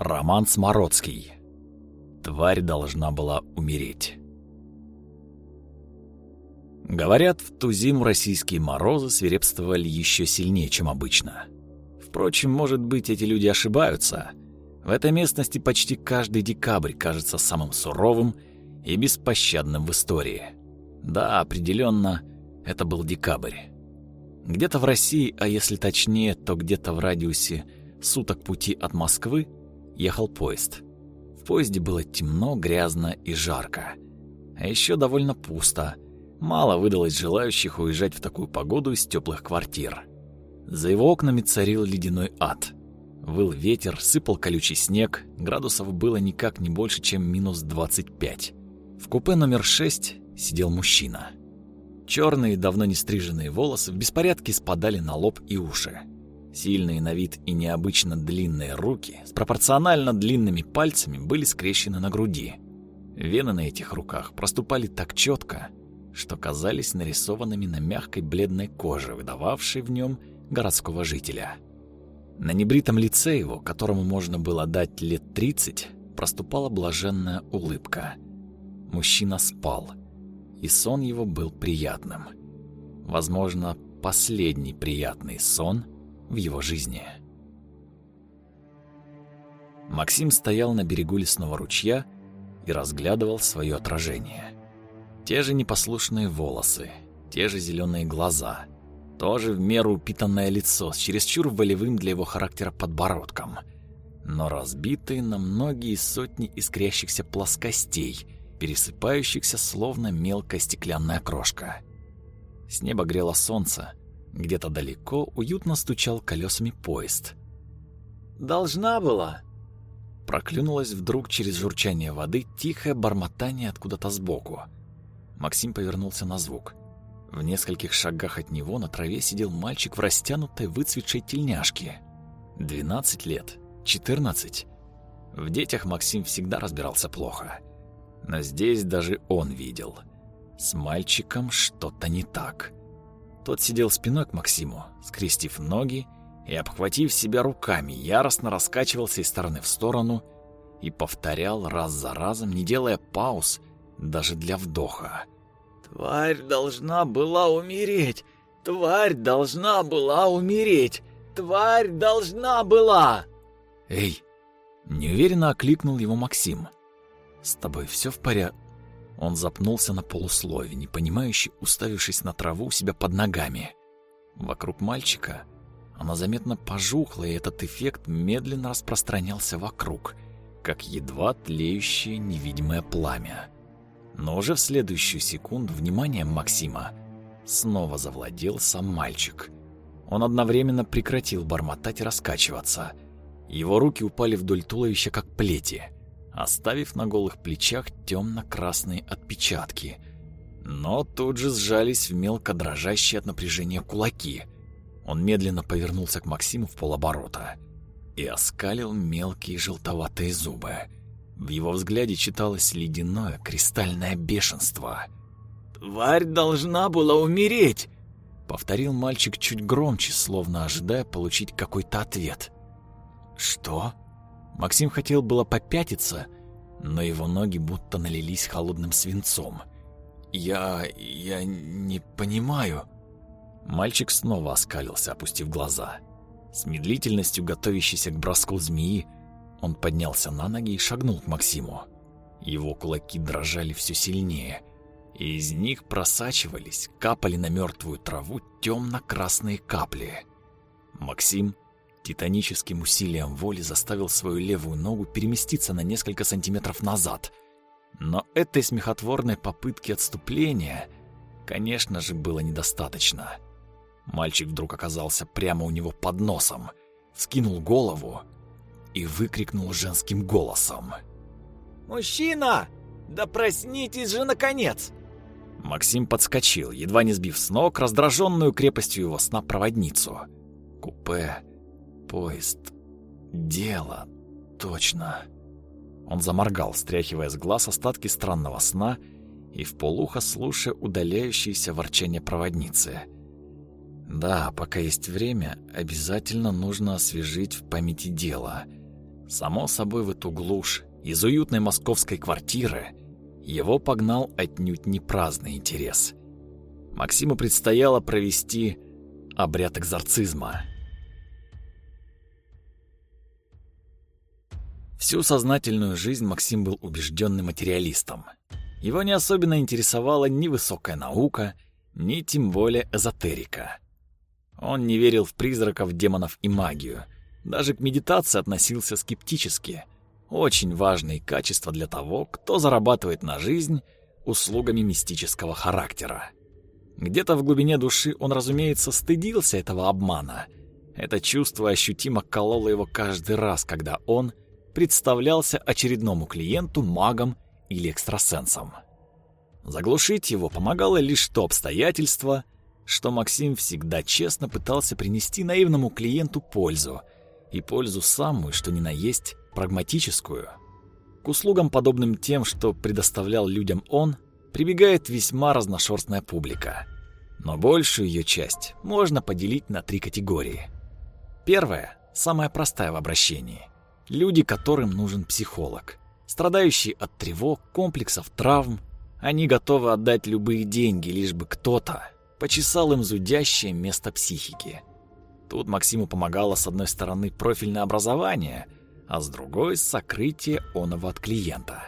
Роман Смородский. Тварь должна была умереть. Говорят, в ту зиму российские морозы свирепствовали еще сильнее, чем обычно. Впрочем, может быть, эти люди ошибаются. В этой местности почти каждый декабрь кажется самым суровым и беспощадным в истории. Да, определенно, это был декабрь. Где-то в России, а если точнее, то где-то в радиусе суток пути от Москвы, ехал поезд. В поезде было темно, грязно и жарко. А еще довольно пусто. Мало выдалось желающих уезжать в такую погоду из теплых квартир. За его окнами царил ледяной ад. Выл ветер, сыпал колючий снег, градусов было никак не больше, чем минус 25. В купе номер 6 сидел мужчина. Черные, давно не стриженные волосы в беспорядке спадали на лоб и уши. Сильные на вид и необычно длинные руки с пропорционально длинными пальцами были скрещены на груди. Вены на этих руках проступали так четко, что казались нарисованными на мягкой бледной коже, выдававшей в нем городского жителя. На небритом лице его, которому можно было дать лет 30, проступала блаженная улыбка. Мужчина спал и сон его был приятным. Возможно, последний приятный сон в его жизни. Максим стоял на берегу лесного ручья и разглядывал свое отражение. Те же непослушные волосы, те же зеленые глаза, тоже в меру упитанное лицо с чересчур волевым для его характера подбородком, но разбитые на многие сотни искрящихся плоскостей – пересыпающихся словно мелкая стеклянная крошка. С неба грело солнце, где-то далеко уютно стучал колесами поезд. «Должна была!» Проклюнулось вдруг через журчание воды тихое бормотание откуда-то сбоку. Максим повернулся на звук. В нескольких шагах от него на траве сидел мальчик в растянутой выцветшей тельняшке. 12 лет, 14. В детях Максим всегда разбирался плохо. Но здесь даже он видел. С мальчиком что-то не так. Тот сидел спиной к Максиму, скрестив ноги и, обхватив себя руками, яростно раскачивался из стороны в сторону и повторял раз за разом, не делая пауз даже для вдоха. «Тварь должна была умереть! Тварь должна была умереть! Тварь должна была!» «Эй!» — неуверенно окликнул его Максим. «С тобой все в порядке?» Он запнулся на полуслове, непонимающе уставившись на траву у себя под ногами. Вокруг мальчика она заметно пожухла, и этот эффект медленно распространялся вокруг, как едва тлеющее невидимое пламя. Но уже в следующую секунду вниманием Максима снова завладел сам мальчик. Он одновременно прекратил бормотать и раскачиваться. Его руки упали вдоль туловища, как плети — оставив на голых плечах темно-красные отпечатки. Но тут же сжались в мелко дрожащие от напряжения кулаки. Он медленно повернулся к Максиму в полоборота и оскалил мелкие желтоватые зубы. В его взгляде читалось ледяное кристальное бешенство. «Тварь должна была умереть!» Повторил мальчик чуть громче, словно ожидая получить какой-то ответ. «Что?» Максим хотел было попятиться, но его ноги будто налились холодным свинцом. «Я... я не понимаю...» Мальчик снова оскалился, опустив глаза. С медлительностью, готовящейся к броску змеи, он поднялся на ноги и шагнул к Максиму. Его кулаки дрожали все сильнее, и из них просачивались, капали на мертвую траву темно-красные капли. Максим титаническим усилием воли заставил свою левую ногу переместиться на несколько сантиметров назад. Но этой смехотворной попытки отступления, конечно же, было недостаточно. Мальчик вдруг оказался прямо у него под носом, скинул голову и выкрикнул женским голосом. «Мужчина! Да проснитесь же, наконец!» Максим подскочил, едва не сбив с ног раздраженную крепостью его сна проводницу. Купе Поезд. Дело. Точно. Он заморгал, стряхивая с глаз остатки странного сна и в полухо слушая удаляющееся ворчание проводницы. Да, пока есть время, обязательно нужно освежить в памяти дело. Само собой, в эту глушь, из уютной московской квартиры, его погнал отнюдь не праздный интерес. Максиму предстояло провести обряд экзорцизма. Всю сознательную жизнь Максим был убежденным материалистом. Его не особенно интересовала ни высокая наука, ни тем более эзотерика. Он не верил в призраков, демонов и магию. Даже к медитации относился скептически. Очень важные качества для того, кто зарабатывает на жизнь услугами мистического характера. Где-то в глубине души он, разумеется, стыдился этого обмана. Это чувство ощутимо кололо его каждый раз, когда он представлялся очередному клиенту магом или экстрасенсом. Заглушить его помогало лишь то обстоятельство, что Максим всегда честно пытался принести наивному клиенту пользу, и пользу самую, что ни на есть, прагматическую. К услугам, подобным тем, что предоставлял людям он, прибегает весьма разношерстная публика. Но большую ее часть можно поделить на три категории. Первая, самая простая в обращении. Люди, которым нужен психолог. Страдающие от тревог, комплексов, травм. Они готовы отдать любые деньги, лишь бы кто-то почесал им зудящее место психики. Тут Максиму помогало с одной стороны профильное образование, а с другой — сокрытие оного от клиента.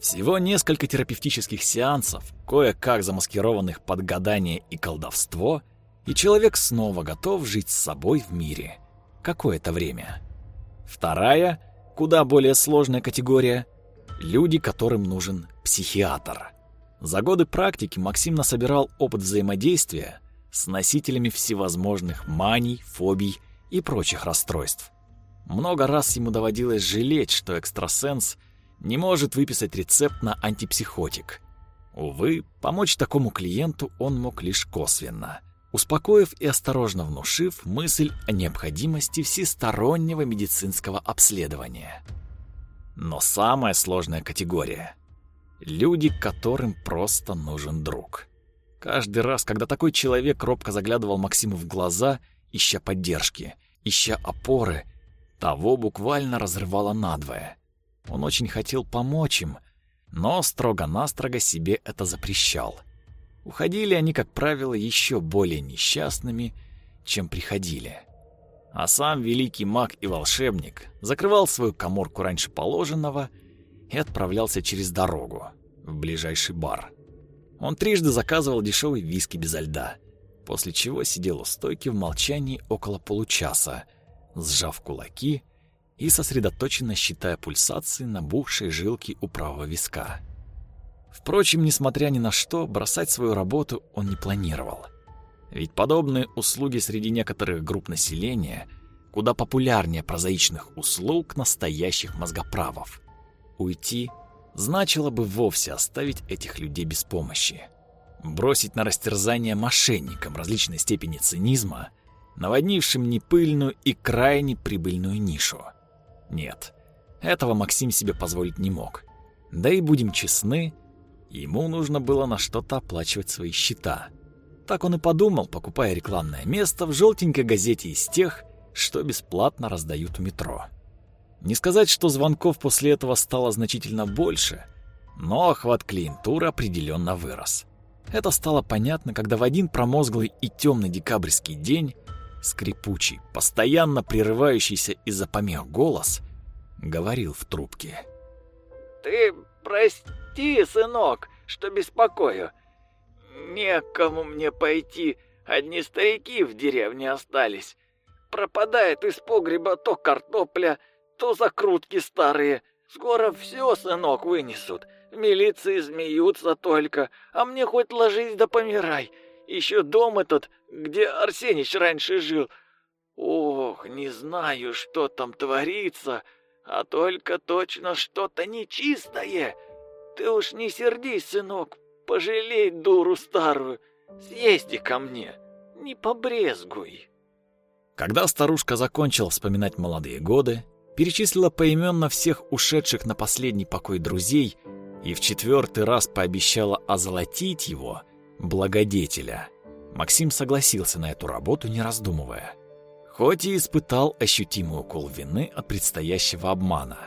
Всего несколько терапевтических сеансов, кое-как замаскированных под гадание и колдовство, и человек снова готов жить с собой в мире. Какое-то время. Вторая, куда более сложная категория — люди, которым нужен психиатр. За годы практики Максим насобирал опыт взаимодействия с носителями всевозможных маний, фобий и прочих расстройств. Много раз ему доводилось жалеть, что экстрасенс не может выписать рецепт на антипсихотик. Увы, помочь такому клиенту он мог лишь косвенно, успокоив и осторожно внушив мысль о необходимости всестороннего медицинского обследования. Но самая сложная категория — Люди, которым просто нужен друг. Каждый раз, когда такой человек робко заглядывал Максиму в глаза, ища поддержки, ища опоры, того буквально разрывало надвое. Он очень хотел помочь им, но строго-настрого себе это запрещал. Уходили они, как правило, еще более несчастными, чем приходили. А сам великий маг и волшебник закрывал свою коморку раньше положенного — и отправлялся через дорогу в ближайший бар. Он трижды заказывал дешевый виски без льда, после чего сидел у стойки в молчании около получаса, сжав кулаки и сосредоточенно считая пульсации набухшей жилки у правого виска. Впрочем, несмотря ни на что, бросать свою работу он не планировал. Ведь подобные услуги среди некоторых групп населения куда популярнее прозаичных услуг настоящих мозгоправов. Уйти значило бы вовсе оставить этих людей без помощи. Бросить на растерзание мошенникам различной степени цинизма, наводнившим непыльную и крайне прибыльную нишу. Нет, этого Максим себе позволить не мог. Да и будем честны, ему нужно было на что-то оплачивать свои счета. Так он и подумал, покупая рекламное место в желтенькой газете из тех, что бесплатно раздают у метро. Не сказать, что звонков после этого стало значительно больше, но охват клиентуры определенно вырос. Это стало понятно, когда в один промозглый и темный декабрьский день скрипучий, постоянно прерывающийся из-за помех голос говорил в трубке. «Ты прости, сынок, что беспокою. Некому мне пойти, одни старики в деревне остались. Пропадает из погреба то картопля, то закрутки старые. Скоро все, сынок, вынесут. В милиции смеются только, а мне хоть ложись да помирай. Еще дом этот, где Арсенич раньше жил. Ох, не знаю, что там творится, а только точно что-то нечистое. Ты уж не сердись, сынок, пожалей дуру старую. Съезди ко мне, не побрезгуй. Когда старушка закончила вспоминать молодые годы, перечислила поименно всех ушедших на последний покой друзей и в четвертый раз пообещала озолотить его, благодетеля. Максим согласился на эту работу, не раздумывая. Хоть и испытал ощутимый укол вины от предстоящего обмана.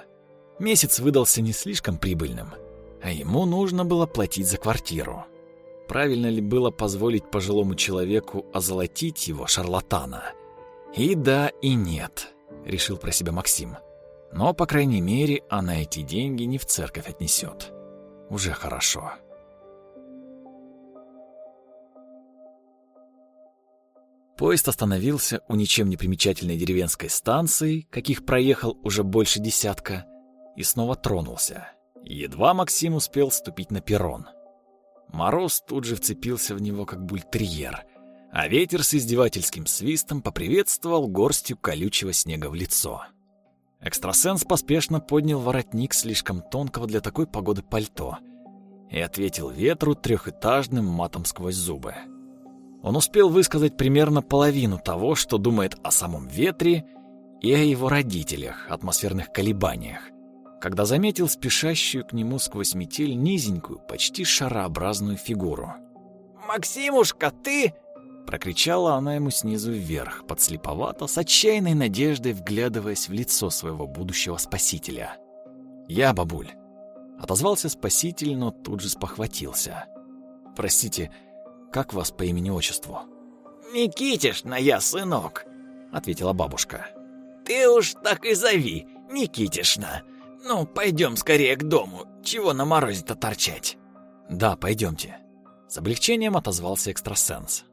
Месяц выдался не слишком прибыльным, а ему нужно было платить за квартиру. Правильно ли было позволить пожилому человеку озолотить его, шарлатана? И да, и нет, решил про себя Максим. Но, по крайней мере, она эти деньги не в церковь отнесет. Уже хорошо. Поезд остановился у ничем не примечательной деревенской станции, каких проехал уже больше десятка, и снова тронулся. Едва Максим успел ступить на перрон. Мороз тут же вцепился в него, как бультерьер, а ветер с издевательским свистом поприветствовал горстью колючего снега в лицо. Экстрасенс поспешно поднял воротник слишком тонкого для такой погоды пальто и ответил ветру трехэтажным матом сквозь зубы. Он успел высказать примерно половину того, что думает о самом ветре и о его родителях, атмосферных колебаниях, когда заметил спешащую к нему сквозь метель низенькую, почти шарообразную фигуру. «Максимушка, ты...» Прокричала она ему снизу вверх, подслеповато, с отчаянной надеждой вглядываясь в лицо своего будущего спасителя. «Я, бабуль!» Отозвался спаситель, но тут же спохватился. «Простите, как вас по имени-отчеству?» «Никитишна я, сынок», — ответила бабушка. «Ты уж так и зови, Никитишна. Ну, пойдем скорее к дому, чего на морозе-то торчать?» «Да, пойдемте». С облегчением отозвался экстрасенс.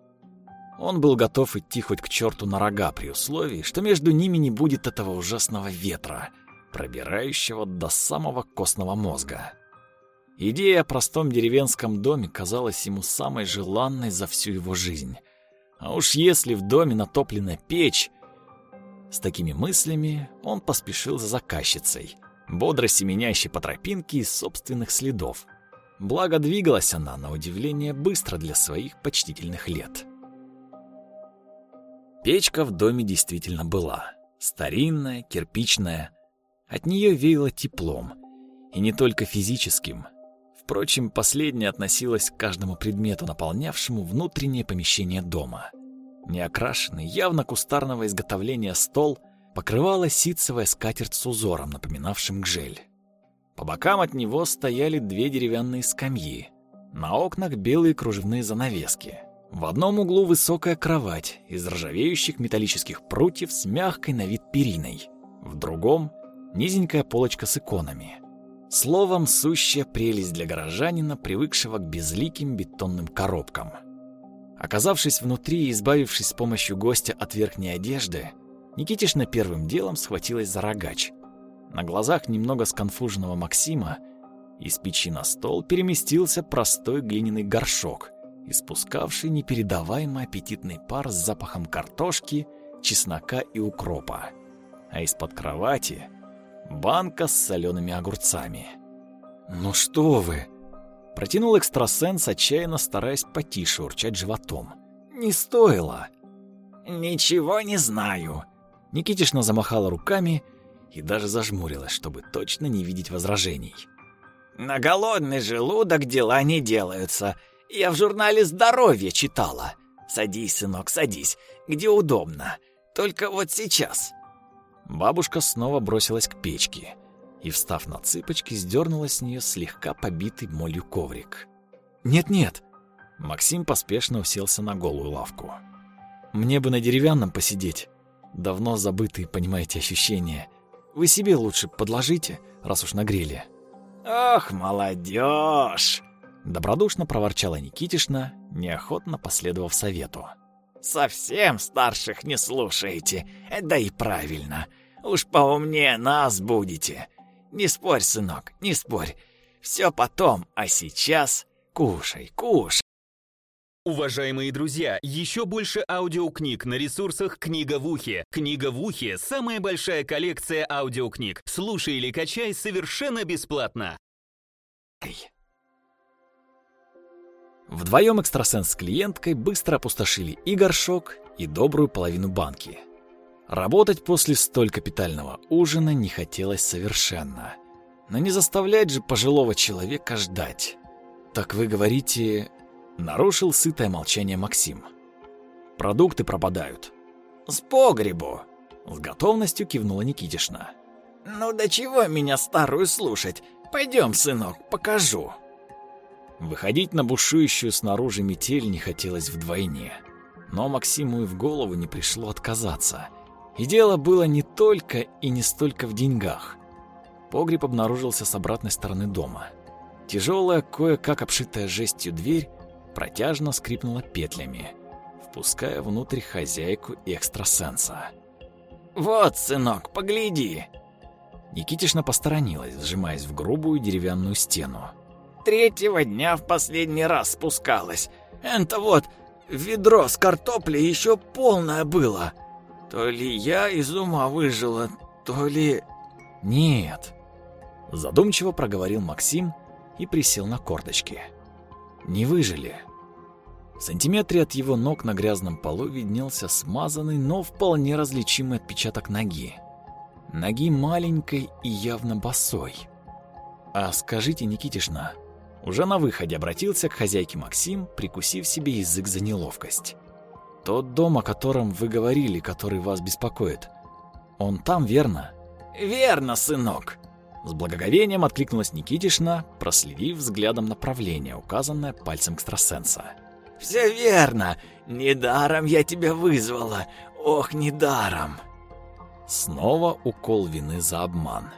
Он был готов идти хоть к черту на рога при условии, что между ними не будет этого ужасного ветра, пробирающего до самого костного мозга. Идея о простом деревенском доме казалась ему самой желанной за всю его жизнь. А уж если в доме натоплена печь... С такими мыслями он поспешил за заказчицей, бодро семенящей по тропинке из собственных следов. Благо двигалась она, на удивление, быстро для своих почтительных лет. Печка в доме действительно была. Старинная, кирпичная. От нее веяло теплом. И не только физическим. Впрочем, последнее относилось к каждому предмету, наполнявшему внутреннее помещение дома. Неокрашенный, явно кустарного изготовления стол покрывала ситцевая скатерть с узором, напоминавшим гжель. По бокам от него стояли две деревянные скамьи. На окнах белые кружевные занавески. В одном углу высокая кровать из ржавеющих металлических прутьев с мягкой на вид периной. В другом — низенькая полочка с иконами. Словом, сущая прелесть для горожанина, привыкшего к безликим бетонным коробкам. Оказавшись внутри и избавившись с помощью гостя от верхней одежды, Никитишна первым делом схватилась за рогач. На глазах немного сконфуженного Максима из печи на стол переместился простой глиняный горшок, испускавший непередаваемый аппетитный пар с запахом картошки, чеснока и укропа. А из-под кровати банка с солеными огурцами. «Ну что вы!» Протянул экстрасенс, отчаянно стараясь потише урчать животом. «Не стоило!» «Ничего не знаю!» Никитишна замахала руками и даже зажмурилась, чтобы точно не видеть возражений. «На голодный желудок дела не делаются. Я в журнале «Здоровье» читала. Садись, сынок, садись, где удобно. Только вот сейчас». Бабушка снова бросилась к печке и, встав на цыпочки, сдернула с нее слегка побитый молью коврик. «Нет-нет!» Максим поспешно уселся на голую лавку. «Мне бы на деревянном посидеть. Давно забытые, понимаете, ощущения. Вы себе лучше подложите, раз уж нагрели». «Ох, молодежь!» Добродушно проворчала Никитишна, неохотно последовав совету. «Совсем старших не слушаете, да и правильно. Уж поумнее нас будете. Не спорь, сынок, не спорь. Все потом, а сейчас кушай, кушай». Уважаемые друзья, еще больше аудиокниг на ресурсах «Книга в ухе». «Книга в ухе» — самая большая коллекция аудиокниг. Слушай или качай совершенно бесплатно. Вдвоем экстрасенс с клиенткой быстро опустошили и горшок, и добрую половину банки. Работать после столь капитального ужина не хотелось совершенно. Но не заставлять же пожилого человека ждать. «Так вы говорите...» — нарушил сытое молчание Максим. «Продукты пропадают». с погребу. С готовностью кивнула Никитишна. Ну до чего меня старую слушать? Пойдем, сынок, покажу. Выходить на бушующую снаружи метель не хотелось вдвойне. Но Максиму и в голову не пришло отказаться. И дело было не только и не столько в деньгах. Погреб обнаружился с обратной стороны дома. Тяжелая, кое-как обшитая жестью дверь протяжно скрипнула петлями, впуская внутрь хозяйку экстрасенса. «Вот, сынок, погляди!» Никитишна посторонилась, сжимаясь в грубую деревянную стену. «Третьего дня в последний раз спускалась. Это вот ведро с картоплей еще полное было. То ли я из ума выжила, то ли...» «Нет», — задумчиво проговорил Максим и присел на корточки. «Не выжили». В сантиметре от его ног на грязном полу виднелся смазанный, но вполне различимый отпечаток ноги. Ноги маленькой и явно босой. «А скажите, Никитишна...» Уже на выходе обратился к хозяйке Максим, прикусив себе язык за неловкость. «Тот дом, о котором вы говорили, который вас беспокоит, он там, верно?» «Верно, сынок!» С благоговением откликнулась Никитишна, проследив взглядом направление, указанное пальцем экстрасенса. «Все верно! Недаром я тебя вызвала! Ох, недаром!» Снова укол вины за обман.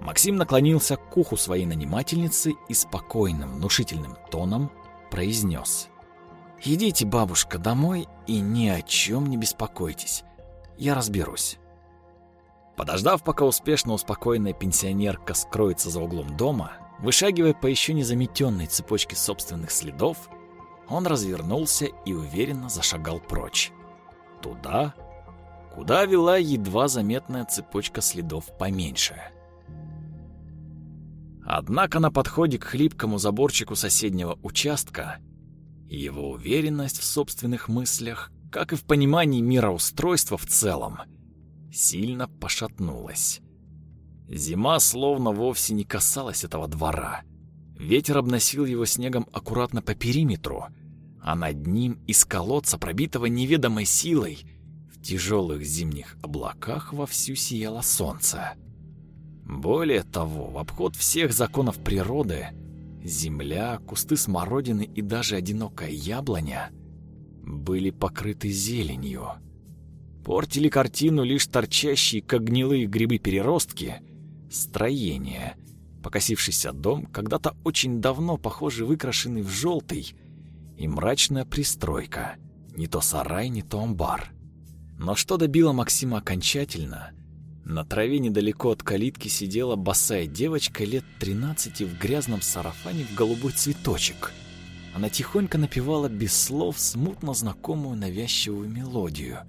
Максим наклонился к уху своей нанимательницы и спокойным, внушительным тоном произнес. «Идите, бабушка, домой и ни о чем не беспокойтесь. Я разберусь». Подождав, пока успешно успокоенная пенсионерка скроется за углом дома, вышагивая по еще не заметенной цепочке собственных следов, он развернулся и уверенно зашагал прочь. Туда, куда вела едва заметная цепочка следов поменьше. Однако на подходе к хлипкому заборчику соседнего участка его уверенность в собственных мыслях, как и в понимании мироустройства в целом, сильно пошатнулась. Зима словно вовсе не касалась этого двора. Ветер обносил его снегом аккуратно по периметру, а над ним из колодца, пробитого неведомой силой, в тяжелых зимних облаках вовсю сияло солнце. Более того, в обход всех законов природы, земля, кусты смородины и даже одинокая яблоня были покрыты зеленью. Портили картину лишь торчащие, как гнилые грибы-переростки, строения, покосившийся дом, когда-то очень давно, похоже, выкрашенный в желтый, и мрачная пристройка, не то сарай, не то амбар. Но что добило Максима окончательно — на траве недалеко от калитки сидела босая девочка лет 13 в грязном сарафане в голубой цветочек. Она тихонько напевала без слов смутно знакомую навязчивую мелодию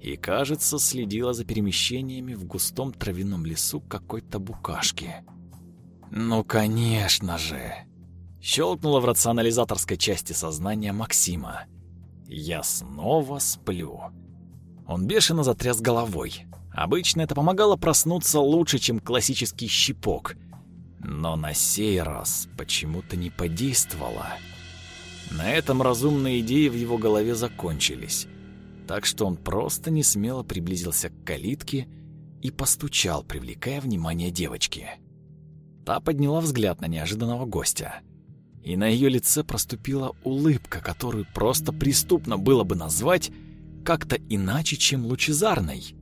и, кажется, следила за перемещениями в густом травяном лесу какой-то букашки. «Ну, конечно же!» Щелкнула в рационализаторской части сознания Максима. «Я снова сплю». Он бешено затряс головой. Обычно это помогало проснуться лучше, чем классический щипок. Но на сей раз почему-то не подействовало. На этом разумные идеи в его голове закончились. Так что он просто не смело приблизился к калитке и постучал, привлекая внимание девочки. Та подняла взгляд на неожиданного гостя. И на ее лице проступила улыбка, которую просто преступно было бы назвать как-то иначе, чем лучезарной.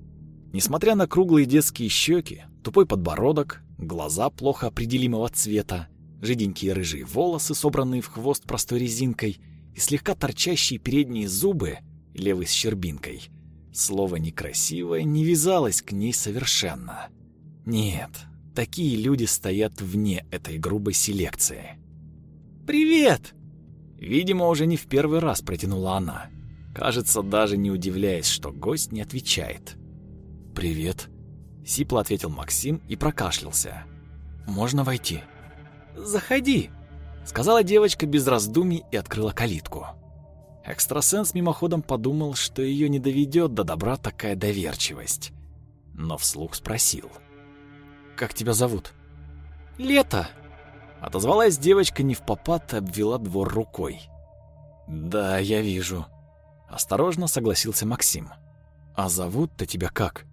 Несмотря на круглые детские щеки, тупой подбородок, глаза плохо определимого цвета, жиденькие рыжие волосы, собранные в хвост простой резинкой, и слегка торчащие передние зубы, левый с щербинкой, слово «некрасивое» не вязалось к ней совершенно. Нет, такие люди стоят вне этой грубой селекции. «Привет!» Видимо, уже не в первый раз протянула она. Кажется, даже не удивляясь, что гость не отвечает. «Привет», — сипло ответил Максим и прокашлялся. «Можно войти?» «Заходи», — сказала девочка без раздумий и открыла калитку. Экстрасенс мимоходом подумал, что ее не доведет до добра такая доверчивость. Но вслух спросил. «Как тебя зовут?» «Лето», — отозвалась девочка не в попад обвела двор рукой. «Да, я вижу», — осторожно согласился Максим. «А зовут-то тебя как?»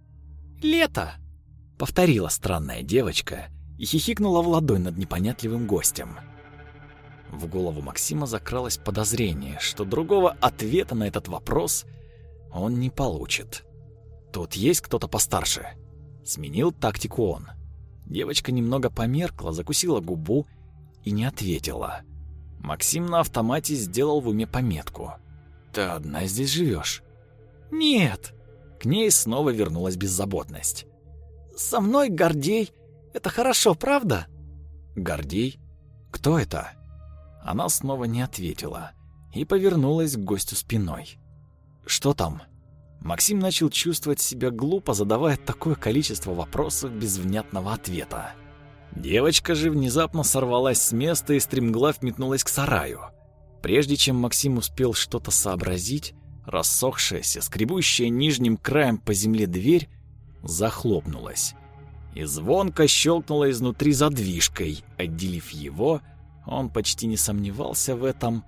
«Лето!» — повторила странная девочка и хихикнула в ладонь над непонятливым гостем. В голову Максима закралось подозрение, что другого ответа на этот вопрос он не получит. Тут есть кто-то постарше. Сменил тактику он. Девочка немного померкла, закусила губу и не ответила. Максим на автомате сделал в уме пометку. «Ты одна здесь живешь? «Нет!» К ней снова вернулась беззаботность. «Со мной Гордей. Это хорошо, правда?» «Гордей? Кто это?» Она снова не ответила и повернулась к гостю спиной. «Что там?» Максим начал чувствовать себя глупо, задавая такое количество вопросов без внятного ответа. Девочка же внезапно сорвалась с места и стремглав метнулась к сараю. Прежде чем Максим успел что-то сообразить, рассохшаяся, скребущая нижним краем по земле дверь захлопнулась. И звонко щелкнула изнутри задвижкой, отделив его, он почти не сомневался в этом,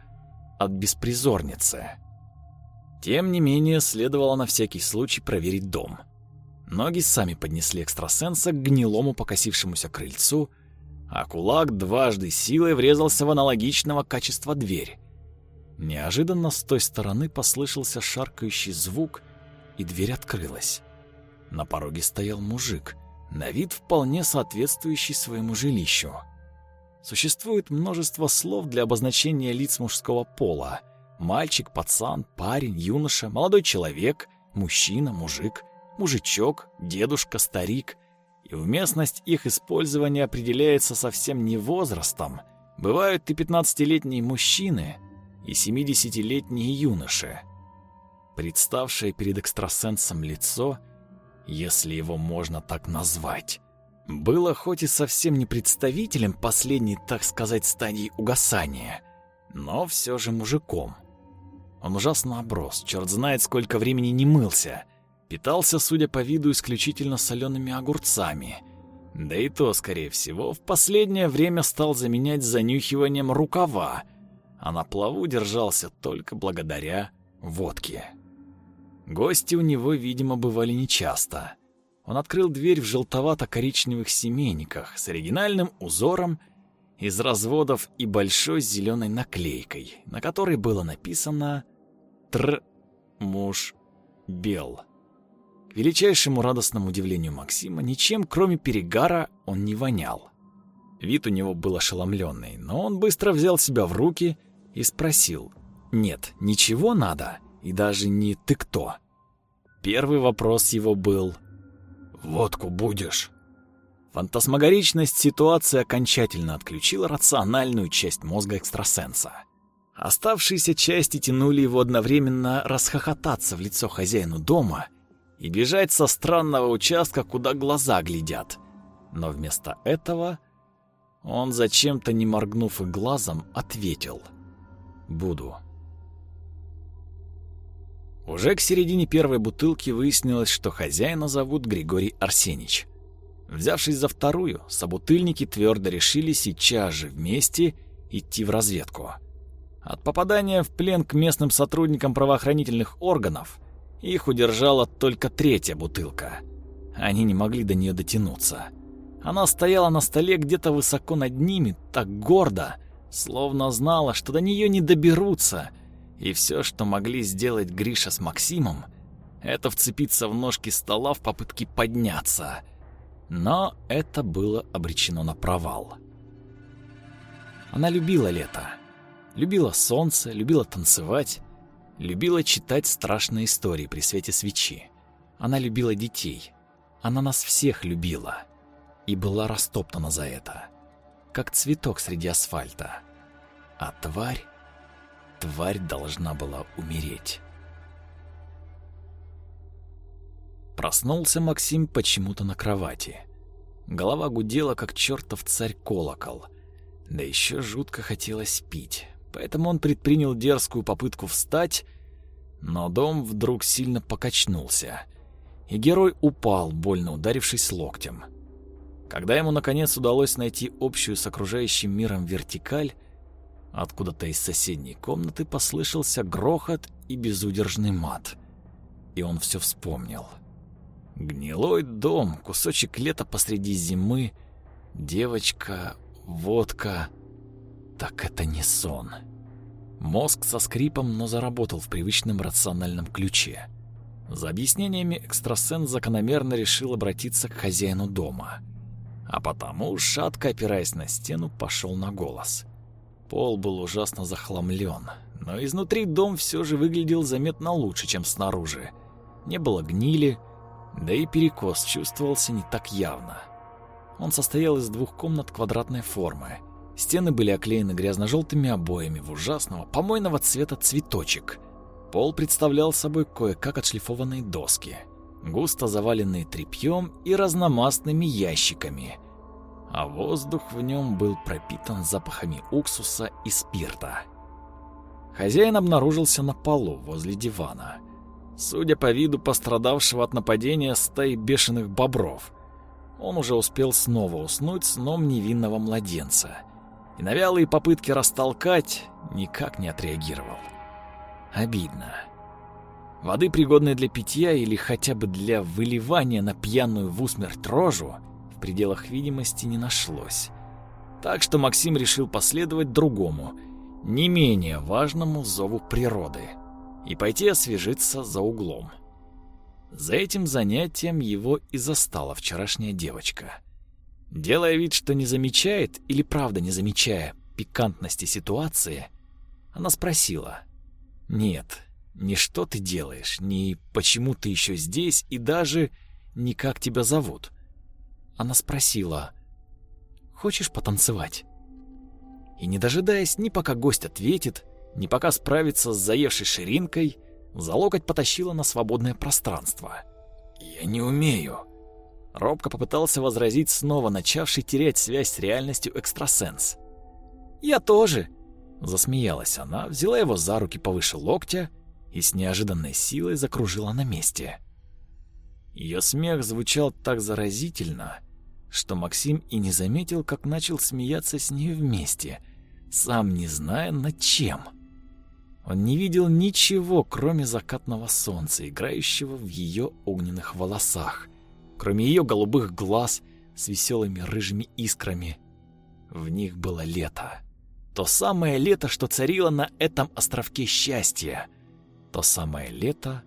от беспризорницы. Тем не менее, следовало на всякий случай проверить дом. Ноги сами поднесли экстрасенса к гнилому покосившемуся крыльцу, а кулак дважды силой врезался в аналогичного качества дверь. Неожиданно с той стороны послышался шаркающий звук, и дверь открылась. На пороге стоял мужик, на вид вполне соответствующий своему жилищу. Существует множество слов для обозначения лиц мужского пола. Мальчик, пацан, парень, юноша, молодой человек, мужчина, мужик, мужичок, дедушка, старик. И уместность их использования определяется совсем не возрастом. Бывают и 15-летние мужчины, и 70-летние юноши. Представшее перед экстрасенсом лицо, если его можно так назвать, было хоть и совсем не представителем последней, так сказать, стадии угасания, но все же мужиком – он ужасно оброс, черт знает, сколько времени не мылся. Питался, судя по виду, исключительно солеными огурцами. Да и то, скорее всего, в последнее время стал заменять занюхиванием рукава, а на плаву держался только благодаря водке. Гости у него, видимо, бывали нечасто. Он открыл дверь в желтовато-коричневых семейниках с оригинальным узором из разводов и большой зеленой наклейкой, на которой было написано «Тр. Муж. Бел». К величайшему радостному удивлению Максима, ничем, кроме перегара, он не вонял. Вид у него был ошеломленный, но он быстро взял себя в руки и спросил «Нет, ничего надо, и даже не ты кто». Первый вопрос его был «Водку будешь?» Фантасмагоричность ситуации окончательно отключила рациональную часть мозга экстрасенса. Оставшиеся части тянули его одновременно расхохотаться в лицо хозяину дома и бежать со странного участка, куда глаза глядят. Но вместо этого он, зачем-то не моргнув и глазом, ответил «Буду». Уже к середине первой бутылки выяснилось, что хозяина зовут Григорий Арсеньевич. Взявшись за вторую, собутыльники твердо решили сейчас же вместе идти в разведку. От попадания в плен к местным сотрудникам правоохранительных органов их удержала только третья бутылка. Они не могли до нее дотянуться. Она стояла на столе где-то высоко над ними, так гордо, словно знала, что до нее не доберутся, и все, что могли сделать Гриша с Максимом, это вцепиться в ножки стола в попытке подняться — но это было обречено на провал. Она любила лето. Любила солнце, любила танцевать, любила читать страшные истории при свете свечи. Она любила детей. Она нас всех любила. И была растоптана за это. Как цветок среди асфальта. А тварь... Тварь должна была умереть. Проснулся Максим почему-то на кровати. Голова гудела, как чертов царь-колокол. Да еще жутко хотелось пить. Поэтому он предпринял дерзкую попытку встать, но дом вдруг сильно покачнулся, и герой упал, больно ударившись локтем. Когда ему наконец удалось найти общую с окружающим миром вертикаль, откуда-то из соседней комнаты послышался грохот и безудержный мат — и он все вспомнил. Гнилой дом, кусочек лета посреди зимы, девочка, водка. Так это не сон. Мозг со скрипом, но заработал в привычном рациональном ключе. За объяснениями экстрасенс закономерно решил обратиться к хозяину дома. А потому, шатко опираясь на стену, пошел на голос. Пол был ужасно захламлен, но изнутри дом все же выглядел заметно лучше, чем снаружи. Не было гнили, да и перекос чувствовался не так явно. Он состоял из двух комнат квадратной формы. Стены были оклеены грязно-желтыми обоями в ужасного помойного цвета цветочек. Пол представлял собой кое-как отшлифованные доски, густо заваленные тряпьем и разномастными ящиками. А воздух в нем был пропитан запахами уксуса и спирта. Хозяин обнаружился на полу возле дивана. Судя по виду пострадавшего от нападения стаи бешеных бобров, он уже успел снова уснуть сном невинного младенца. И на вялые попытки растолкать никак не отреагировал. Обидно. Воды, пригодной для питья или хотя бы для выливания на пьяную в усмерть рожу, в пределах видимости не нашлось. Так что Максим решил последовать другому, не менее важному зову природы — и пойти освежиться за углом. За этим занятием его и застала вчерашняя девочка. Делая вид, что не замечает или правда не замечая пикантности ситуации, она спросила. «Нет, не что ты делаешь, не почему ты еще здесь и даже не как тебя зовут». Она спросила, «Хочешь потанцевать?» И не дожидаясь ни пока гость ответит, не пока справиться с заевшей ширинкой, за локоть потащила на свободное пространство. «Я не умею». Робко попытался возразить снова начавший терять связь с реальностью экстрасенс. «Я тоже», — засмеялась она, взяла его за руки повыше локтя и с неожиданной силой закружила на месте. Ее смех звучал так заразительно, что Максим и не заметил, как начал смеяться с ней вместе, сам не зная над чем. Он не видел ничего, кроме закатного солнца, играющего в ее огненных волосах, кроме ее голубых глаз с веселыми рыжими искрами. В них было лето. То самое лето, что царило на этом островке счастья. То самое лето,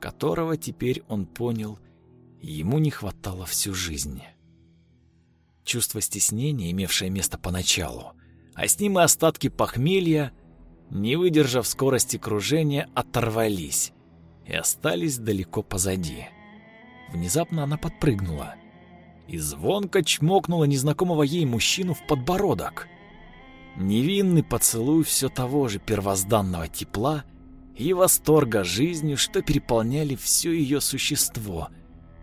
которого теперь он понял, ему не хватало всю жизнь. Чувство стеснения, имевшее место поначалу, а с ним и остатки похмелья, не выдержав скорости кружения, оторвались и остались далеко позади. Внезапно она подпрыгнула и звонко чмокнула незнакомого ей мужчину в подбородок. Невинный поцелуй все того же первозданного тепла и восторга жизнью, что переполняли все ее существо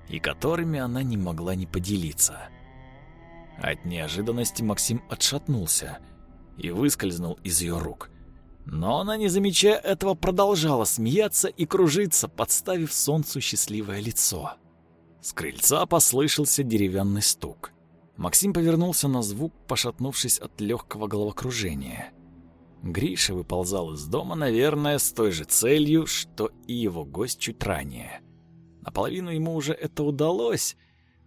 и которыми она не могла не поделиться. От неожиданности Максим отшатнулся и выскользнул из ее рук. Но она, не замечая этого, продолжала смеяться и кружиться, подставив солнцу счастливое лицо. С крыльца послышался деревянный стук. Максим повернулся на звук, пошатнувшись от легкого головокружения. Гриша выползал из дома, наверное, с той же целью, что и его гость чуть ранее. Наполовину ему уже это удалось,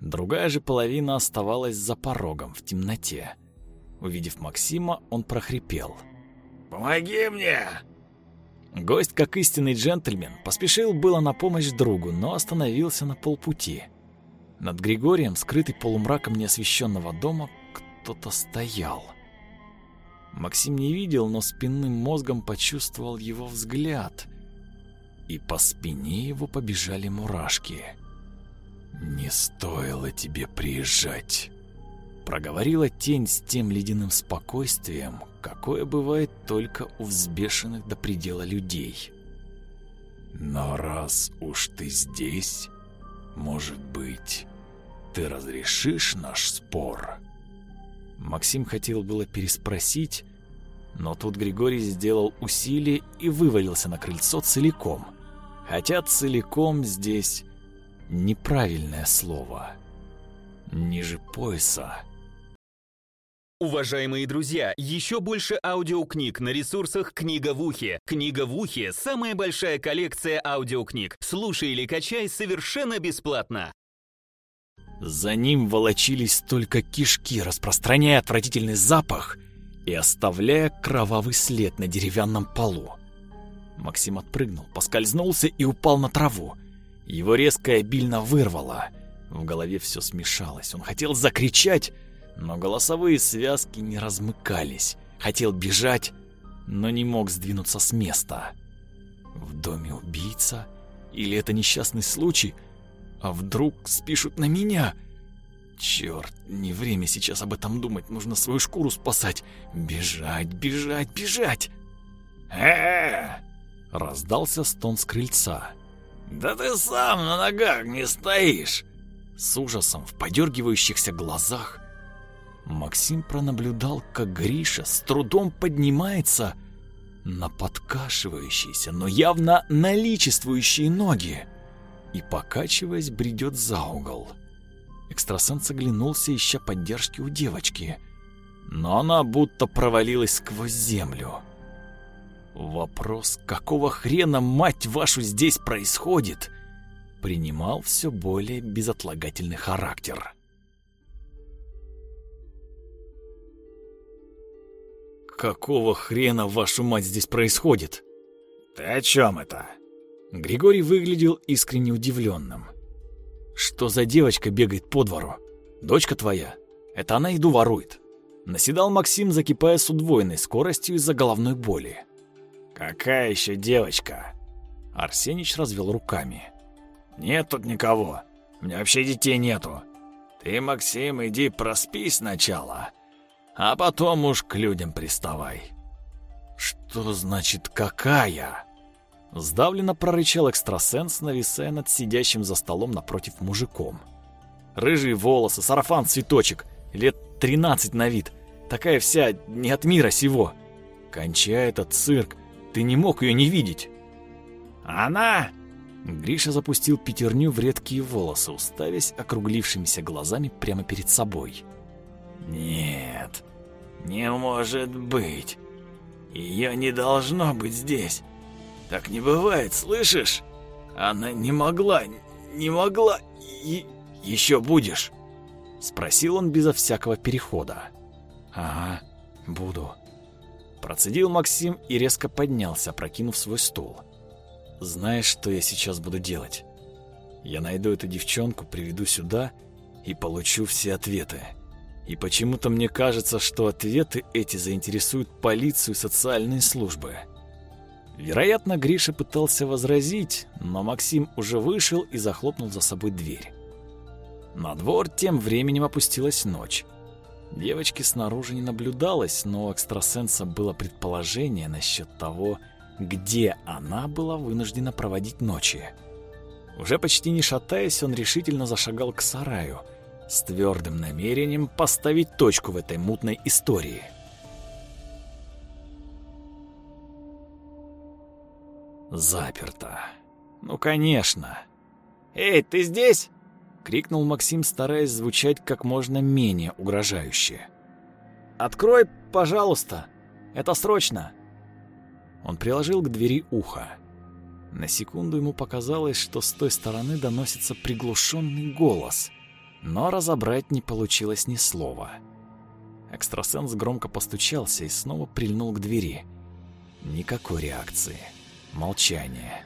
другая же половина оставалась за порогом в темноте. Увидев Максима, он прохрипел — Помоги мне!» Гость, как истинный джентльмен, поспешил было на помощь другу, но остановился на полпути. Над Григорием, скрытый полумраком неосвещенного дома, кто-то стоял. Максим не видел, но спинным мозгом почувствовал его взгляд, и по спине его побежали мурашки. «Не стоило тебе приезжать», — проговорила тень с тем ледяным спокойствием, какое бывает только у взбешенных до предела людей. Но раз уж ты здесь, может быть, ты разрешишь наш спор? Максим хотел было переспросить, но тут Григорий сделал усилие и вывалился на крыльцо целиком. Хотя целиком здесь неправильное слово. Ниже пояса Уважаемые друзья, еще больше аудиокниг на ресурсах «Книга в ухе». «Книга в ухе» — самая большая коллекция аудиокниг. Слушай или качай совершенно бесплатно. За ним волочились только кишки, распространяя отвратительный запах и оставляя кровавый след на деревянном полу. Максим отпрыгнул, поскользнулся и упал на траву. Его резко и обильно вырвало. В голове все смешалось. Он хотел закричать, но голосовые связки не размыкались. Хотел бежать, но не мог сдвинуться с места. В доме убийца? Или это несчастный случай? А вдруг спишут на меня? Черт, не время сейчас об этом думать, нужно свою шкуру спасать. Бежать, бежать, бежать! э Раздался стон с крыльца. Да ты сам на ногах не стоишь! С ужасом в подергивающихся глазах Максим пронаблюдал, как Гриша с трудом поднимается на подкашивающиеся, но явно наличествующие ноги и, покачиваясь, бредет за угол. Экстрасенс оглянулся, ища поддержки у девочки, но она будто провалилась сквозь землю. Вопрос, какого хрена, мать вашу, здесь происходит, принимал все более безотлагательный характер. Какого хрена, вашу мать, здесь происходит? Ты о чем это? Григорий выглядел искренне удивленным. Что за девочка бегает по двору? Дочка твоя? Это она еду ворует. Наседал Максим, закипая с удвоенной скоростью из-за головной боли. Какая еще девочка? Арсенич развел руками. Нет тут никого. У меня вообще детей нету. Ты, Максим, иди проспи сначала, а потом уж к людям приставай. Что значит «какая»? Сдавленно прорычал экстрасенс, нависая над сидящим за столом напротив мужиком. Рыжие волосы, сарафан-цветочек, лет 13 на вид. Такая вся не от мира сего. Кончай этот цирк, ты не мог ее не видеть. Она? Гриша запустил пятерню в редкие волосы, уставясь округлившимися глазами прямо перед собой. Нет, не может быть. Ее не должно быть здесь. Так не бывает, слышишь? Она не могла, не могла. И еще будешь? Спросил он безо всякого перехода. Ага, буду. Процедил Максим и резко поднялся, прокинув свой стул. Знаешь, что я сейчас буду делать? Я найду эту девчонку, приведу сюда и получу все ответы. И почему-то мне кажется, что ответы эти заинтересуют полицию и социальные службы. Вероятно, Гриша пытался возразить, но Максим уже вышел и захлопнул за собой дверь. На двор тем временем опустилась ночь. Девочки снаружи не наблюдалось, но у экстрасенса было предположение насчет того, где она была вынуждена проводить ночи. Уже почти не шатаясь, он решительно зашагал к сараю – с твердым намерением поставить точку в этой мутной истории. Заперто. Ну, конечно. «Эй, ты здесь?» — крикнул Максим, стараясь звучать как можно менее угрожающе. «Открой, пожалуйста. Это срочно». Он приложил к двери ухо. На секунду ему показалось, что с той стороны доносится приглушенный голос — но разобрать не получилось ни слова. Экстрасенс громко постучался и снова прильнул к двери. Никакой реакции. Молчание.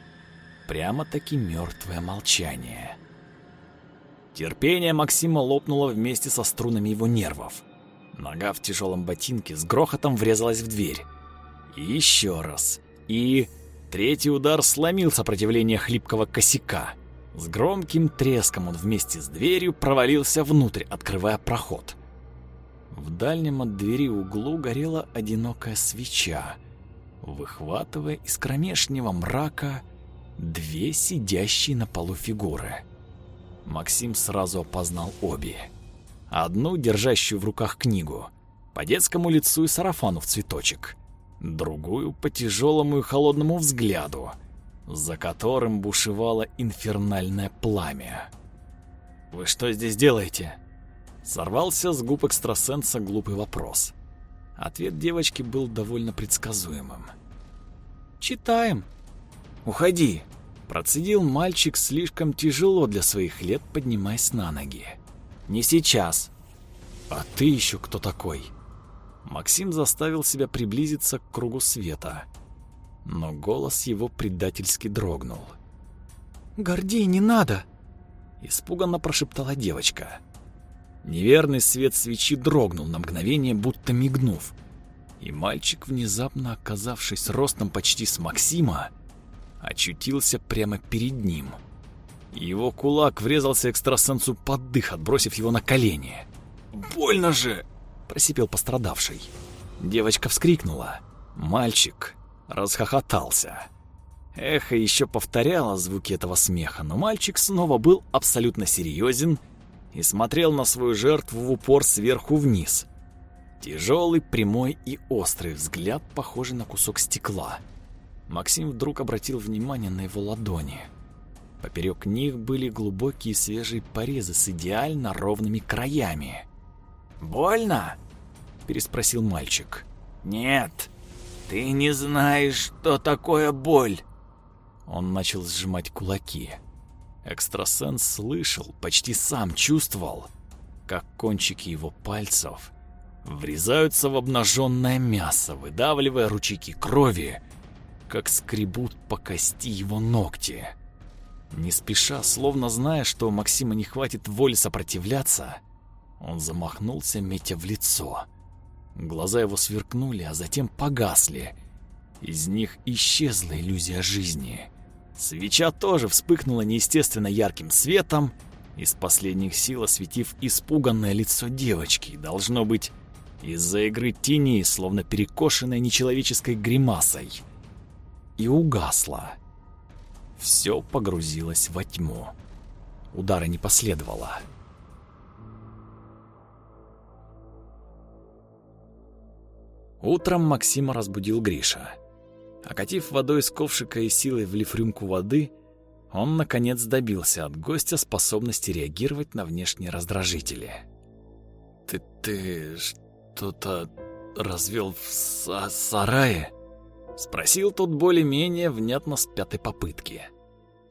Прямо-таки мертвое молчание. Терпение Максима лопнуло вместе со струнами его нервов. Нога в тяжелом ботинке с грохотом врезалась в дверь. И еще раз. И третий удар сломил сопротивление хлипкого косяка. С громким треском он вместе с дверью провалился внутрь, открывая проход. В дальнем от двери углу горела одинокая свеча, выхватывая из кромешнего мрака две сидящие на полу фигуры. Максим сразу опознал обе. Одну, держащую в руках книгу, по детскому лицу и сарафану в цветочек. Другую по тяжелому и холодному взгляду, за которым бушевало инфернальное пламя. «Вы что здесь делаете?» Сорвался с губ экстрасенса глупый вопрос. Ответ девочки был довольно предсказуемым. «Читаем». «Уходи», — процедил мальчик слишком тяжело для своих лет, поднимаясь на ноги. «Не сейчас». «А ты еще кто такой?» Максим заставил себя приблизиться к кругу света, но голос его предательски дрогнул. «Гордей, не надо!» — испуганно прошептала девочка. Неверный свет свечи дрогнул на мгновение, будто мигнув, и мальчик, внезапно оказавшись ростом почти с Максима, очутился прямо перед ним. Его кулак врезался экстрасенсу под дых, отбросив его на колени. «Больно же!» – просипел пострадавший. Девочка вскрикнула. Мальчик расхохотался. Эхо еще повторяло звуки этого смеха, но мальчик снова был абсолютно серьезен и смотрел на свою жертву в упор сверху вниз. Тяжелый, прямой и острый взгляд, похожий на кусок стекла. Максим вдруг обратил внимание на его ладони. Поперек них были глубокие свежие порезы с идеально ровными краями. «Больно?» – переспросил мальчик. «Нет, ты не знаешь, что такое боль!» Он начал сжимать кулаки. Экстрасенс слышал, почти сам чувствовал, как кончики его пальцев врезаются в обнаженное мясо, выдавливая ручейки крови, как скребут по кости его ногти. Не спеша, словно зная, что Максима не хватит воли сопротивляться, он замахнулся, метя в лицо. Глаза его сверкнули, а затем погасли. Из них исчезла иллюзия жизни. Свеча тоже вспыхнула неестественно ярким светом, из последних сил осветив испуганное лицо девочки, должно быть, из-за игры теней, словно перекошенной нечеловеческой гримасой. И угасла. Все погрузилось во тьму. Удара не последовало. Утром Максима разбудил Гриша. Окатив водой из ковшика и силой влив рюмку воды, он, наконец, добился от гостя способности реагировать на внешние раздражители. «Ты... ты что-то развел в са сарае?» — спросил тот более-менее внятно с пятой попытки.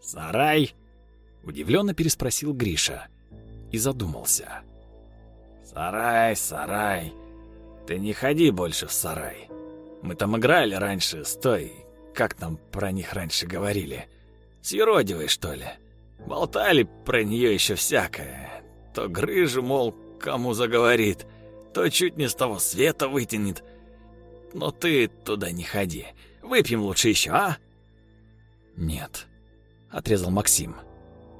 «Сарай?» — удивленно переспросил Гриша и задумался. «Сарай, сарай, ты не ходи больше в сарай. Мы там играли раньше с той, как там про них раньше говорили, с юродивой, что ли. Болтали про нее еще всякое. То грыжу, мол, кому заговорит, то чуть не с того света вытянет. Но ты туда не ходи. Выпьем лучше еще, а? Нет, отрезал Максим.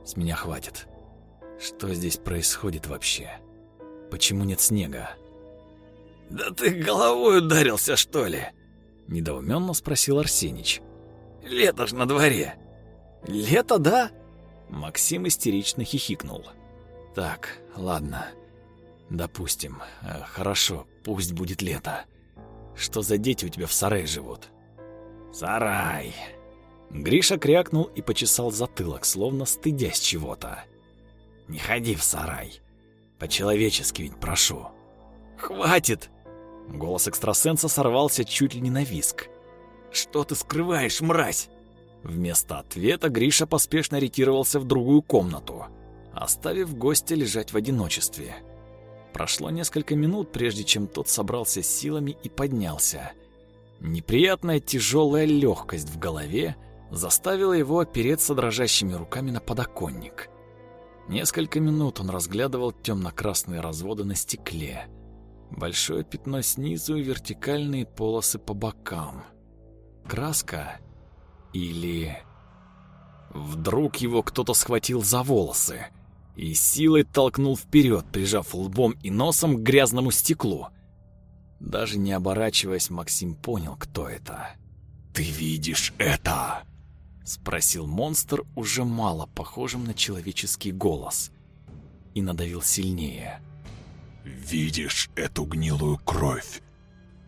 С меня хватит. Что здесь происходит вообще? Почему нет снега? «Да ты головой ударился, что ли?» Недоуменно спросил Арсенич. «Лето ж на дворе!» «Лето, да?» Максим истерично хихикнул. «Так, ладно. Допустим. Э, хорошо, пусть будет лето. Что за дети у тебя в сарае живут?» «Сарай!» Гриша крякнул и почесал затылок, словно стыдясь чего-то. «Не ходи в сарай. По-человечески ведь прошу». «Хватит!» Голос экстрасенса сорвался чуть ли не на виск. «Что ты скрываешь, мразь?» Вместо ответа Гриша поспешно ретировался в другую комнату, оставив гостя лежать в одиночестве. Прошло несколько минут, прежде чем тот собрался с силами и поднялся. Неприятная тяжелая легкость в голове заставила его опереться дрожащими руками на подоконник. Несколько минут он разглядывал темно-красные разводы на стекле – Большое пятно снизу и вертикальные полосы по бокам. Краска? Или... Вдруг его кто-то схватил за волосы и силой толкнул вперед, прижав лбом и носом к грязному стеклу. Даже не оборачиваясь, Максим понял, кто это. «Ты видишь это?» — спросил монстр, уже мало похожим на человеческий голос, и надавил сильнее. Видишь эту гнилую кровь?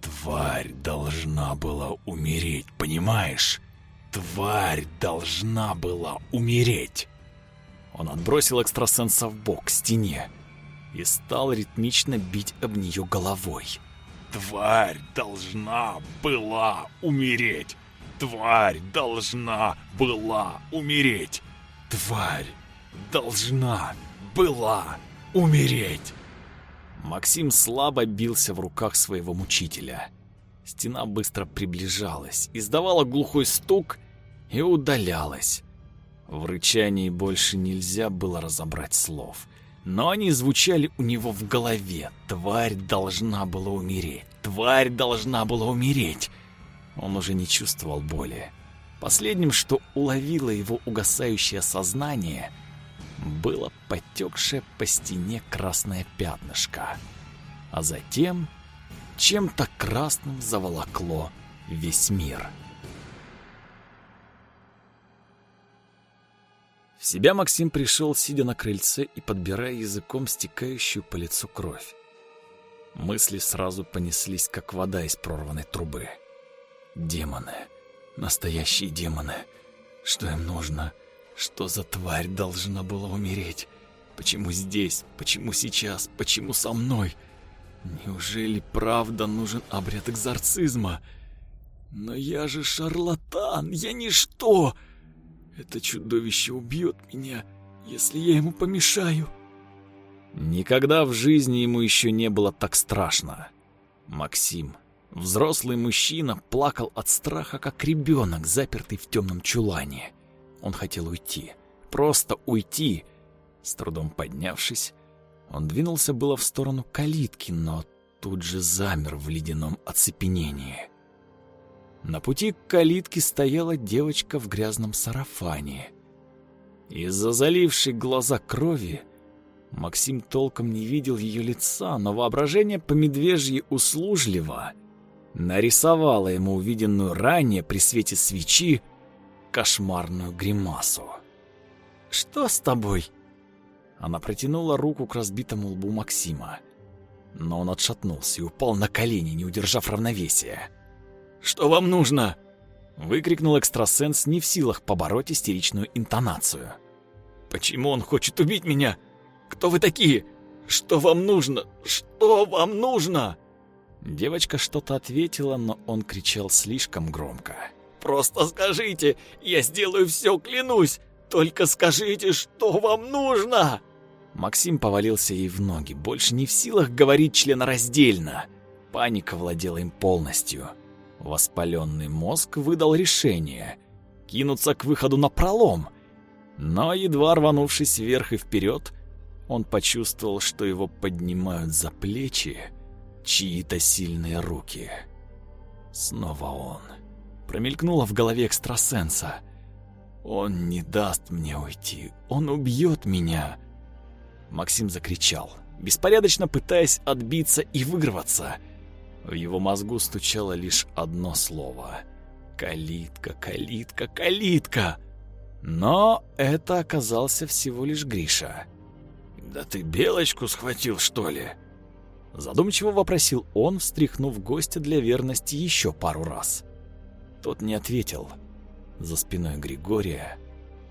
Тварь должна была умереть, понимаешь? Тварь должна была умереть. Он отбросил экстрасенса в бок к стене. и стал ритмично бить об нее головой. Тварь должна была умереть. Тварь должна была умереть. Тварь должна была умереть. Максим слабо бился в руках своего мучителя. Стена быстро приближалась, издавала глухой стук и удалялась. В рычании больше нельзя было разобрать слов, но они звучали у него в голове. Тварь должна была умереть. Тварь должна была умереть. Он уже не чувствовал боли. Последним, что уловило его угасающее сознание, было потекшее по стене красное пятнышко. А затем чем-то красным заволокло весь мир. В себя Максим пришел, сидя на крыльце и подбирая языком стекающую по лицу кровь. Мысли сразу понеслись, как вода из прорванной трубы. Демоны. Настоящие демоны. Что им нужно? Что за тварь должна была умереть? Почему здесь? Почему сейчас? Почему со мной? Неужели правда нужен обряд экзорцизма? Но я же шарлатан, я ничто. Это чудовище убьет меня, если я ему помешаю. Никогда в жизни ему еще не было так страшно. Максим Взрослый мужчина плакал от страха, как ребенок, запертый в темном чулане. Он хотел уйти. Просто уйти. С трудом поднявшись, он двинулся было в сторону калитки, но тут же замер в ледяном оцепенении. На пути к калитке стояла девочка в грязном сарафане. Из-за залившей глаза крови Максим толком не видел ее лица, но воображение по медвежьи услужливо нарисовала ему увиденную ранее при свете свечи кошмарную гримасу. «Что с тобой?» Она протянула руку к разбитому лбу Максима, но он отшатнулся и упал на колени, не удержав равновесия. «Что вам нужно?» — выкрикнул экстрасенс, не в силах побороть истеричную интонацию. «Почему он хочет убить меня? Кто вы такие? Что вам нужно? Что вам нужно?» Девочка что-то ответила, но он кричал слишком громко. «Просто скажите! Я сделаю все, клянусь! Только скажите, что вам нужно!» Максим повалился ей в ноги, больше не в силах говорить членораздельно. Паника владела им полностью. Воспаленный мозг выдал решение — кинуться к выходу на пролом. Но, едва рванувшись вверх и вперед, он почувствовал, что его поднимают за плечи, чьи-то сильные руки. Снова он. Промелькнуло в голове экстрасенса. Он не даст мне уйти. Он убьет меня. Максим закричал, беспорядочно пытаясь отбиться и вырваться. В его мозгу стучало лишь одно слово. «Калитка, калитка, калитка!» Но это оказался всего лишь Гриша. «Да ты белочку схватил, что ли?» Задумчиво вопросил он, встряхнув гостя для верности еще пару раз. Тот не ответил. За спиной Григория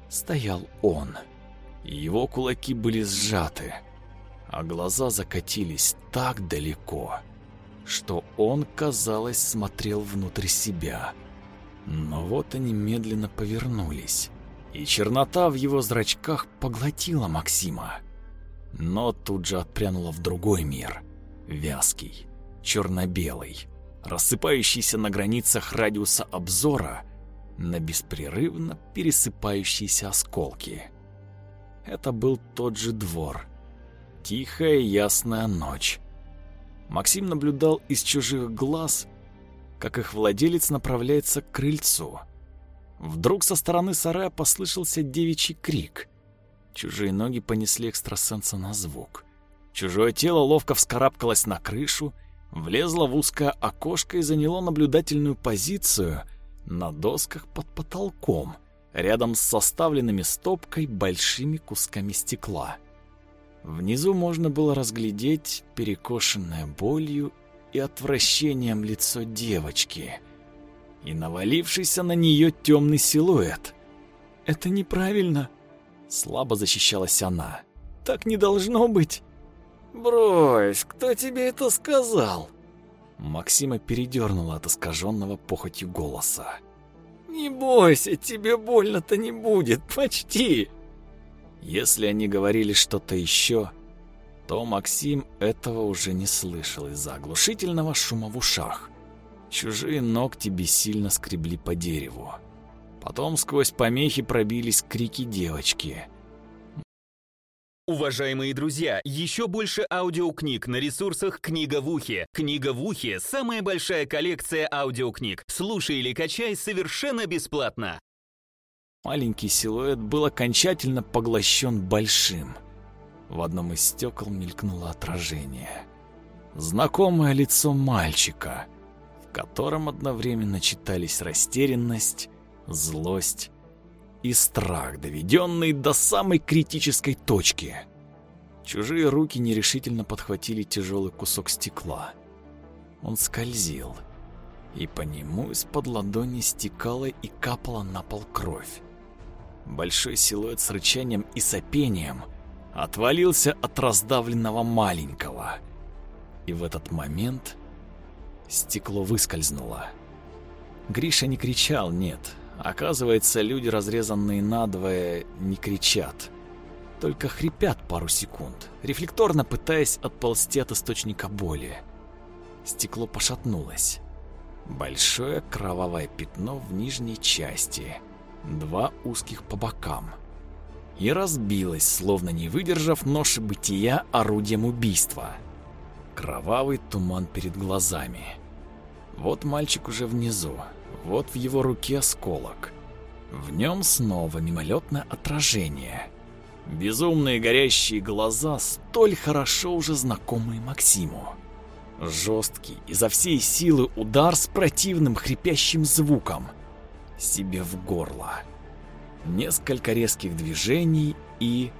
стоял он. Его кулаки были сжаты, а глаза закатились так далеко, что он, казалось, смотрел внутрь себя. Но вот они медленно повернулись, и чернота в его зрачках поглотила Максима. Но тут же отпрянула в другой мир — вязкий, черно-белый, рассыпающийся на границах радиуса обзора на беспрерывно пересыпающиеся осколки. Это был тот же двор. Тихая ясная ночь. Максим наблюдал из чужих глаз, как их владелец направляется к крыльцу. Вдруг со стороны сарая послышался девичий крик. Чужие ноги понесли экстрасенса на звук. Чужое тело ловко вскарабкалось на крышу, влезло в узкое окошко и заняло наблюдательную позицию на досках под потолком, рядом с составленными стопкой большими кусками стекла. Внизу можно было разглядеть перекошенное болью и отвращением лицо девочки и навалившийся на нее темный силуэт. «Это неправильно!» Слабо защищалась она. «Так не должно быть!» Брось, кто тебе это сказал? Максима передернуло от искаженного похотью голоса. «Не бойся, тебе больно-то не будет, почти!» Если они говорили что-то еще, то Максим этого уже не слышал из-за оглушительного шума в ушах. Чужие ногти бессильно скребли по дереву. Потом сквозь помехи пробились крики девочки. Уважаемые друзья, еще больше аудиокниг на ресурсах «Книга в ухе». «Книга в ухе» — самая большая коллекция аудиокниг. Слушай или качай совершенно бесплатно. Маленький силуэт был окончательно поглощен большим. В одном из стекол мелькнуло отражение. Знакомое лицо мальчика, в котором одновременно читались растерянность, злость и страх, доведенный до самой критической точки. Чужие руки нерешительно подхватили тяжелый кусок стекла. Он скользил, и по нему из-под ладони стекала и капала на пол кровь. Большой силуэт с рычанием и сопением отвалился от раздавленного маленького. И в этот момент стекло выскользнуло. Гриша не кричал, нет, Оказывается, люди, разрезанные надвое, не кричат. Только хрипят пару секунд, рефлекторно пытаясь отползти от источника боли. Стекло пошатнулось. Большое кровавое пятно в нижней части, два узких по бокам. И разбилось, словно не выдержав ноши бытия орудием убийства. Кровавый туман перед глазами. Вот мальчик уже внизу, вот в его руке осколок. В нем снова мимолетное отражение. Безумные горящие глаза, столь хорошо уже знакомые Максиму. Жесткий, изо всей силы удар с противным хрипящим звуком. Себе в горло. Несколько резких движений и...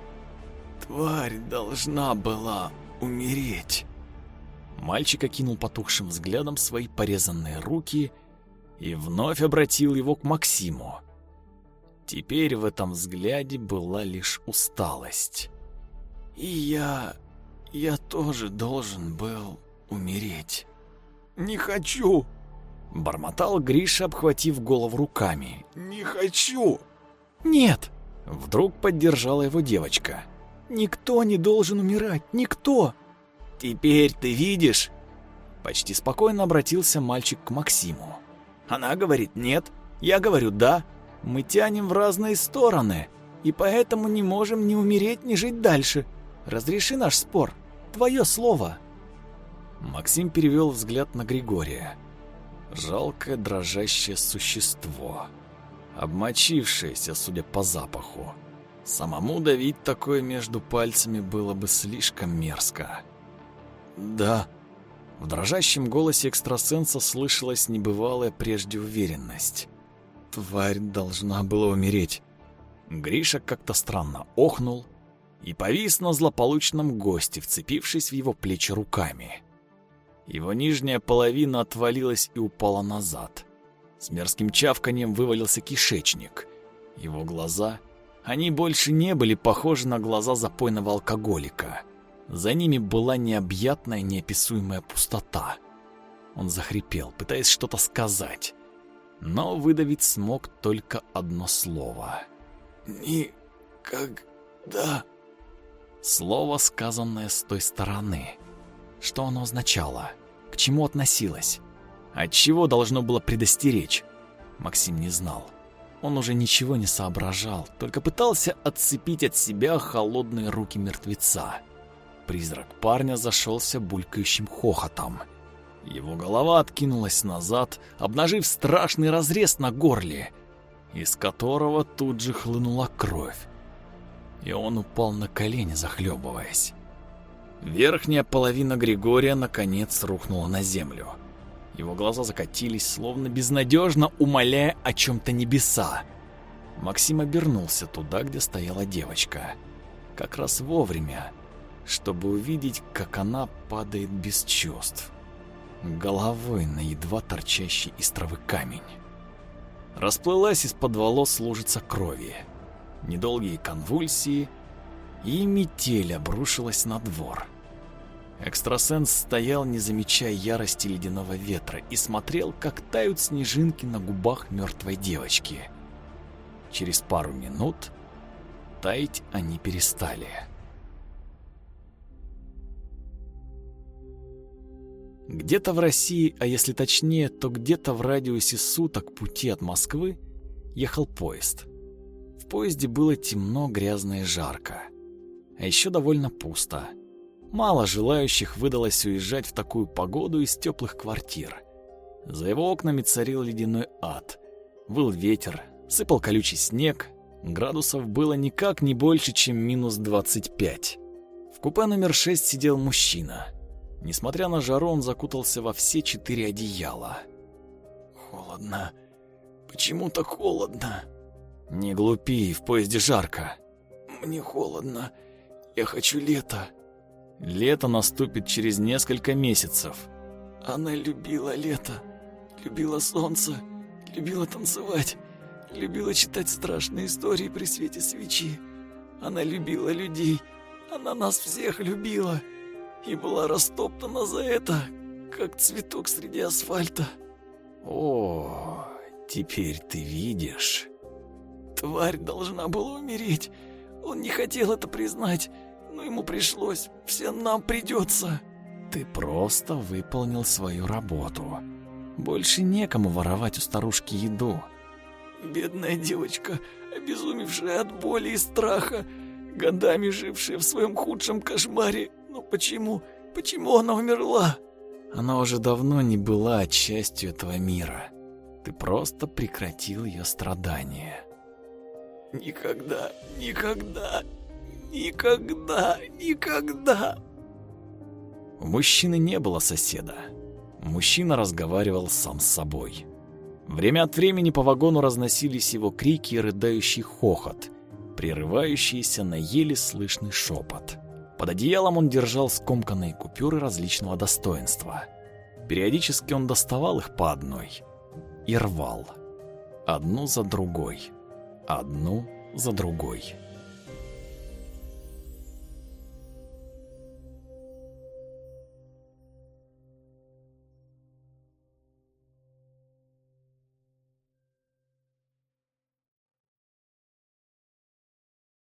Тварь должна была умереть. Мальчик окинул потухшим взглядом свои порезанные руки и вновь обратил его к Максиму. Теперь в этом взгляде была лишь усталость. «И я... я тоже должен был умереть. Не хочу!» Бормотал Гриша, обхватив голову руками. «Не хочу!» «Нет!» Вдруг поддержала его девочка. «Никто не должен умирать! Никто!» «Теперь ты видишь?» Почти спокойно обратился мальчик к Максиму. Она говорит «нет», я говорю «да». Мы тянем в разные стороны, и поэтому не можем ни умереть, ни жить дальше. Разреши наш спор. Твое слово. Максим перевел взгляд на Григория. Жалкое дрожащее существо, обмочившееся, судя по запаху. Самому давить такое между пальцами было бы слишком мерзко. «Да», в дрожащем голосе экстрасенса слышалась небывалая прежде уверенность. Тварь должна была умереть. Гриша как-то странно охнул и повис на злополучном госте, вцепившись в его плечи руками. Его нижняя половина отвалилась и упала назад. С мерзким чавканием вывалился кишечник. Его глаза, они больше не были похожи на глаза запойного алкоголика. За ними была необъятная, неописуемая пустота. Он захрипел, пытаясь что-то сказать, но выдавить смог только одно слово. «Никогда...» Слово, сказанное с той стороны. Что оно означало? К чему относилось? От чего должно было предостеречь? Максим не знал. Он уже ничего не соображал, только пытался отцепить от себя холодные руки мертвеца. Призрак парня зашелся булькающим хохотом. Его голова откинулась назад, обнажив страшный разрез на горле, из которого тут же хлынула кровь. И он упал на колени, захлебываясь. Верхняя половина Григория наконец рухнула на землю. Его глаза закатились, словно безнадежно умоляя о чем-то небеса. Максим обернулся туда, где стояла девочка. Как раз вовремя, чтобы увидеть, как она падает без чувств, головой на едва торчащий из травы камень. Расплылась из-под волос лужица крови. Недолгие конвульсии, и метель обрушилась на двор. Экстрасенс стоял, не замечая ярости ледяного ветра, и смотрел, как тают снежинки на губах мертвой девочки. Через пару минут таять они перестали. Где-то в России, а если точнее, то где-то в радиусе суток пути от Москвы ехал поезд. В поезде было темно, грязно и жарко. А еще довольно пусто. Мало желающих выдалось уезжать в такую погоду из теплых квартир. За его окнами царил ледяной ад. Был ветер, сыпал колючий снег, градусов было никак не больше, чем минус 25. В купе номер 6 сидел мужчина. Несмотря на жару, он закутался во все четыре одеяла. «Холодно. Почему так холодно?» «Не глупи, в поезде жарко». «Мне холодно. Я хочу лето». Лето наступит через несколько месяцев. Она любила лето, любила солнце, любила танцевать, любила читать страшные истории при свете свечи. Она любила людей, она нас всех любила и была растоптана за это, как цветок среди асфальта. О, теперь ты видишь. Тварь должна была умереть. Он не хотел это признать но ему пришлось, всем нам придется. Ты просто выполнил свою работу. Больше некому воровать у старушки еду. Бедная девочка, обезумевшая от боли и страха, годами жившая в своем худшем кошмаре. Но почему, почему она умерла? Она уже давно не была частью этого мира. Ты просто прекратил ее страдания. Никогда, никогда, Никогда, никогда. У мужчины не было соседа. Мужчина разговаривал сам с собой. Время от времени по вагону разносились его крики и рыдающий хохот, прерывающийся на еле слышный шепот. Под одеялом он держал скомканные купюры различного достоинства. Периодически он доставал их по одной и рвал. Одну за другой, одну за другой.